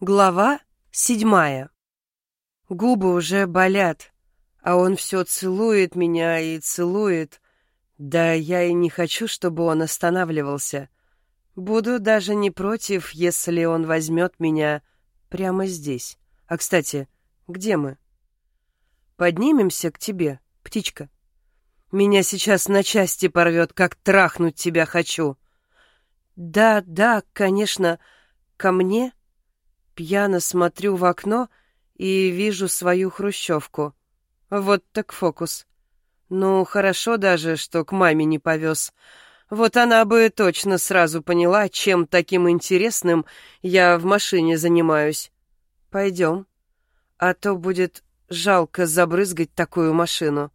Глава седьмая. Губы уже болят, а он все целует меня и целует. Да я и не хочу, чтобы он останавливался. Буду даже не против, если он возьмет меня прямо здесь. А, кстати, где мы? Поднимемся к тебе, птичка. Меня сейчас на части порвет, как трахнуть тебя хочу. Да, да, конечно, ко мне — Пьяно смотрю в окно и вижу свою хрущевку. Вот так фокус. Ну, хорошо даже, что к маме не повез. Вот она бы точно сразу поняла, чем таким интересным я в машине занимаюсь. Пойдем. А то будет жалко забрызгать такую машину.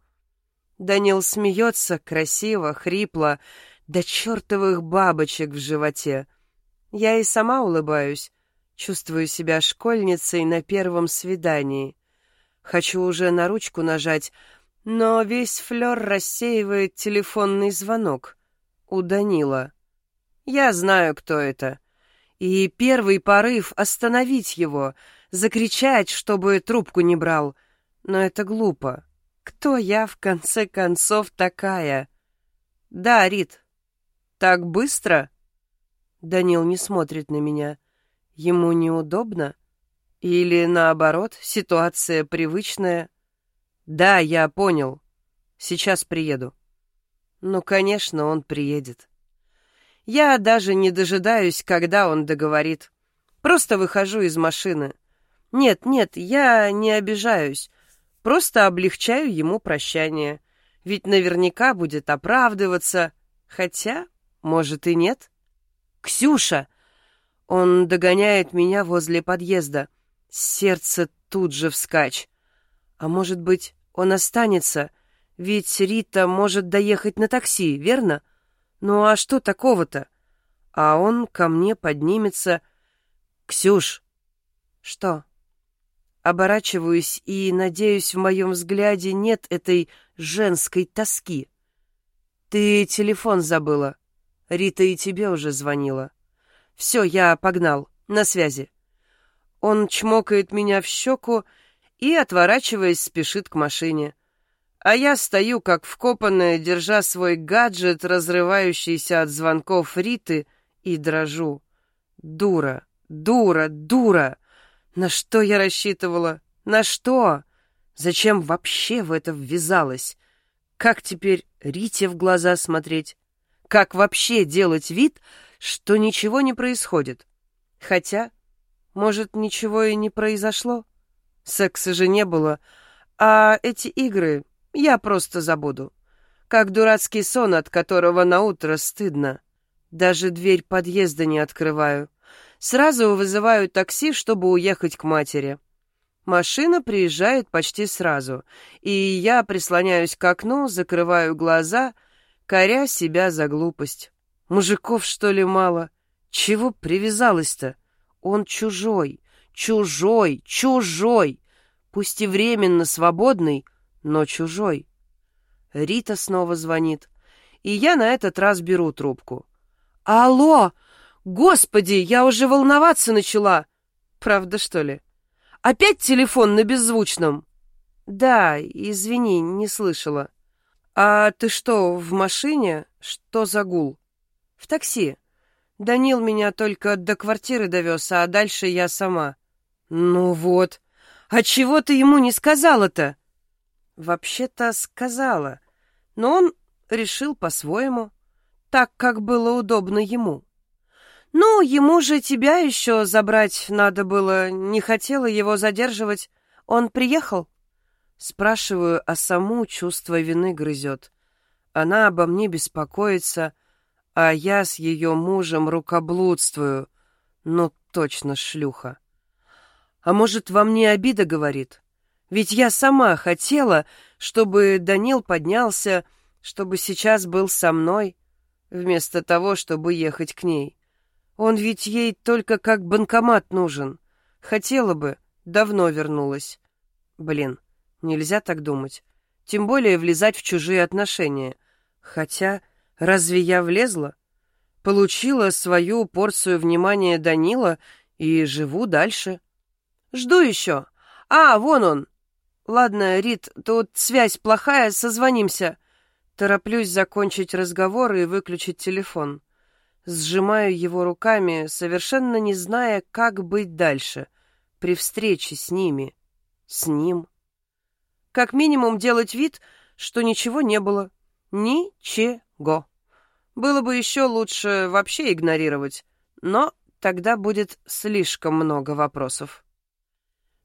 Данил смеется красиво, хрипло, до чертовых бабочек в животе. Я и сама улыбаюсь. Чувствую себя школьницей на первом свидании. Хочу уже на ручку нажать, но весь флёр рассеивает телефонный звонок. У Данила. Я знаю, кто это. И первый порыв — остановить его, закричать, чтобы трубку не брал. Но это глупо. Кто я, в конце концов, такая? Да, Рит. Так быстро? Данил не смотрит на меня. — Ему неудобно? Или, наоборот, ситуация привычная? Да, я понял. Сейчас приеду. Ну, конечно, он приедет. Я даже не дожидаюсь, когда он договорит. Просто выхожу из машины. Нет, нет, я не обижаюсь. Просто облегчаю ему прощание. Ведь наверняка будет оправдываться. Хотя, может и нет. «Ксюша!» Он догоняет меня возле подъезда. Сердце тут же вскачь. А может быть, он останется? Ведь Рита может доехать на такси, верно? Ну а что такого-то? А он ко мне поднимется. «Ксюш!» «Что?» Оборачиваюсь и, надеюсь, в моем взгляде нет этой женской тоски. «Ты телефон забыла. Рита и тебе уже звонила». Все, я погнал. На связи. Он чмокает меня в щеку и, отворачиваясь, спешит к машине. А я стою, как вкопанная, держа свой гаджет, разрывающийся от звонков Риты, и дрожу. Дура, дура, дура! На что я рассчитывала? На что? Зачем вообще в это ввязалась? Как теперь Рите в глаза смотреть? Как вообще делать вид, что ничего не происходит. Хотя, может, ничего и не произошло. Секса же не было, а эти игры я просто забуду. Как дурацкий сон, от которого на утро стыдно. Даже дверь подъезда не открываю. Сразу вызываю такси, чтобы уехать к матери. Машина приезжает почти сразу, и я прислоняюсь к окну, закрываю глаза, коря себя за глупость. Мужиков, что ли, мало? Чего привязалась-то? Он чужой, чужой, чужой. Пусть и временно свободный, но чужой. Рита снова звонит, и я на этот раз беру трубку. «Алло! Господи, я уже волноваться начала!» «Правда, что ли? Опять телефон на беззвучном?» «Да, извини, не слышала». «А ты что, в машине? Что за гул?» В такси. Данил меня только до квартиры довез, а дальше я сама. Ну вот. А чего ты ему не сказала-то? Вообще-то сказала. Но он решил по-своему, так, как было удобно ему. Ну, ему же тебя еще забрать надо было, не хотела его задерживать. Он приехал? Спрашиваю, а саму чувство вины грызет. Она обо мне беспокоится, а я с ее мужем рукоблудствую. Ну, точно шлюха. А может, во мне обида говорит? Ведь я сама хотела, чтобы Данил поднялся, чтобы сейчас был со мной, вместо того, чтобы ехать к ней. Он ведь ей только как банкомат нужен. Хотела бы, давно вернулась. Блин, нельзя так думать. Тем более влезать в чужие отношения. Хотя Разве я влезла? Получила свою порцию внимания Данила И живу дальше. Жду еще. А, вон он. Ладно, Рит, тут связь плохая, созвонимся. Тороплюсь закончить разговор и выключить телефон. Сжимаю его руками, совершенно не зная, как быть дальше, при встрече с ними, с ним. Как минимум делать вид, что ничего не было. Ничего. Было бы еще лучше вообще игнорировать, но тогда будет слишком много вопросов.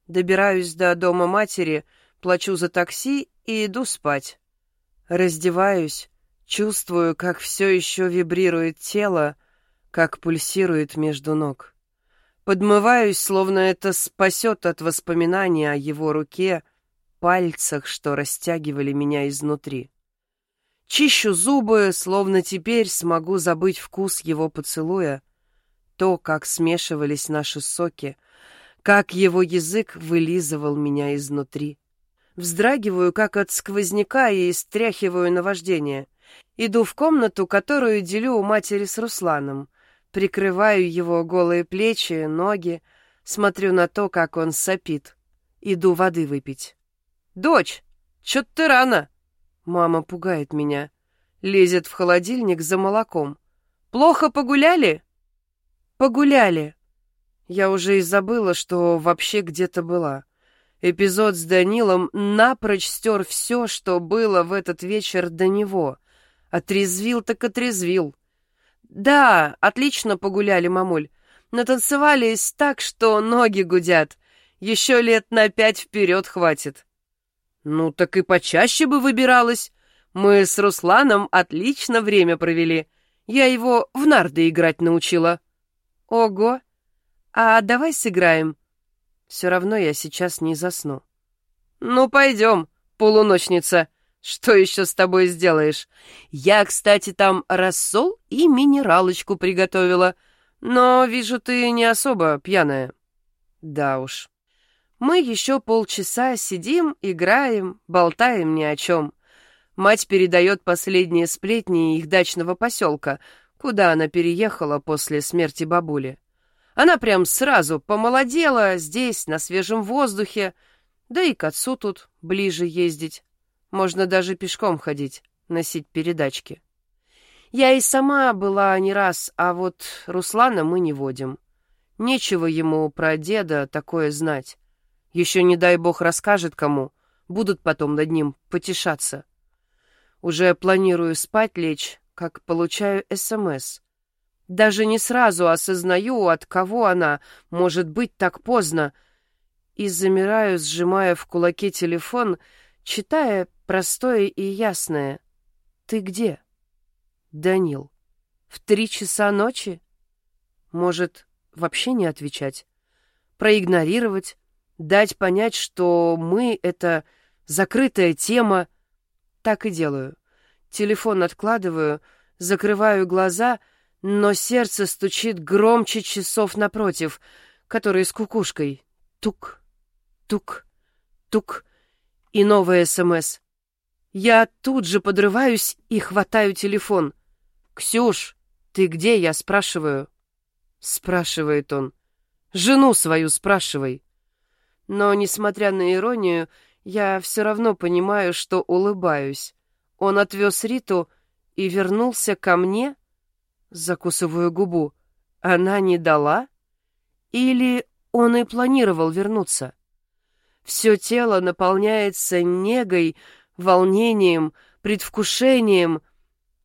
Добираюсь до дома матери, плачу за такси и иду спать. Раздеваюсь, чувствую, как все еще вибрирует тело, как пульсирует между ног. Подмываюсь, словно это спасет от воспоминаний о его руке, пальцах, что растягивали меня изнутри. Чищу зубы, словно теперь смогу забыть вкус его поцелуя, то, как смешивались наши соки, как его язык вылизывал меня изнутри. Вздрагиваю, как от сквозняка, и стряхиваю наваждение. Иду в комнату, которую делю у матери с Русланом. Прикрываю его голые плечи, ноги, смотрю на то, как он сопит. Иду воды выпить. «Дочь, чё ты рано?» Мама пугает меня. Лезет в холодильник за молоком. «Плохо погуляли?» «Погуляли». Я уже и забыла, что вообще где-то была. Эпизод с Данилом напрочь стер все, что было в этот вечер до него. Отрезвил так отрезвил. «Да, отлично погуляли, мамуль. Натанцевались так, что ноги гудят. Еще лет на пять вперед хватит». «Ну, так и почаще бы выбиралась. Мы с Русланом отлично время провели. Я его в нарды играть научила». «Ого! А давай сыграем?» «Все равно я сейчас не засну». «Ну, пойдем, полуночница. Что еще с тобой сделаешь? Я, кстати, там рассол и минералочку приготовила. Но вижу, ты не особо пьяная». «Да уж». Мы еще полчаса сидим, играем, болтаем ни о чем. Мать передает последние сплетни их дачного поселка, куда она переехала после смерти бабули. Она прям сразу помолодела здесь, на свежем воздухе, да и к отцу тут ближе ездить. Можно даже пешком ходить, носить передачки. Я и сама была не раз, а вот Руслана мы не водим. Нечего ему про деда такое знать. Еще, не дай бог, расскажет кому. Будут потом над ним потешаться. Уже планирую спать лечь, как получаю СМС. Даже не сразу осознаю, от кого она может быть так поздно. И замираю, сжимая в кулаке телефон, читая простое и ясное. «Ты где?» «Данил. В три часа ночи?» Может, вообще не отвечать? Проигнорировать? Дать понять, что мы — это закрытая тема. Так и делаю. Телефон откладываю, закрываю глаза, но сердце стучит громче часов напротив, которые с кукушкой. Тук, тук, тук. И новая СМС. Я тут же подрываюсь и хватаю телефон. «Ксюш, ты где?» — я спрашиваю. Спрашивает он. «Жену свою спрашивай». Но, несмотря на иронию, я все равно понимаю, что улыбаюсь. Он отвез Риту и вернулся ко мне? Закусываю губу. Она не дала? Или он и планировал вернуться? Все тело наполняется негой, волнением, предвкушением.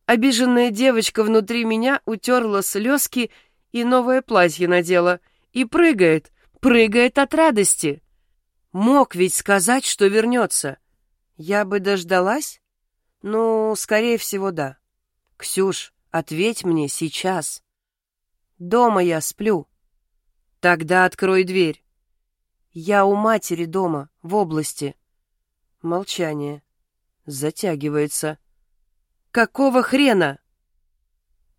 Обиженная девочка внутри меня утерла слезки и новое платье надела. И прыгает, прыгает от радости. Мог ведь сказать, что вернется. Я бы дождалась? Ну, скорее всего, да. Ксюш, ответь мне сейчас. Дома я сплю. Тогда открой дверь. Я у матери дома, в области. Молчание. Затягивается. Какого хрена?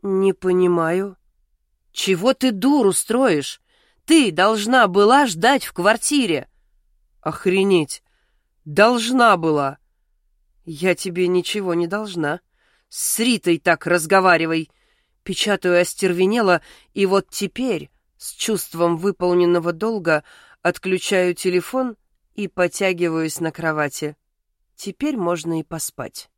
Не понимаю. Чего ты дуру строишь? Ты должна была ждать в квартире. Охренеть! Должна была! Я тебе ничего не должна. С Ритой так разговаривай. Печатаю остервенело, и вот теперь, С чувством выполненного долга отключаю телефон и потягиваюсь на кровати. Теперь можно и поспать.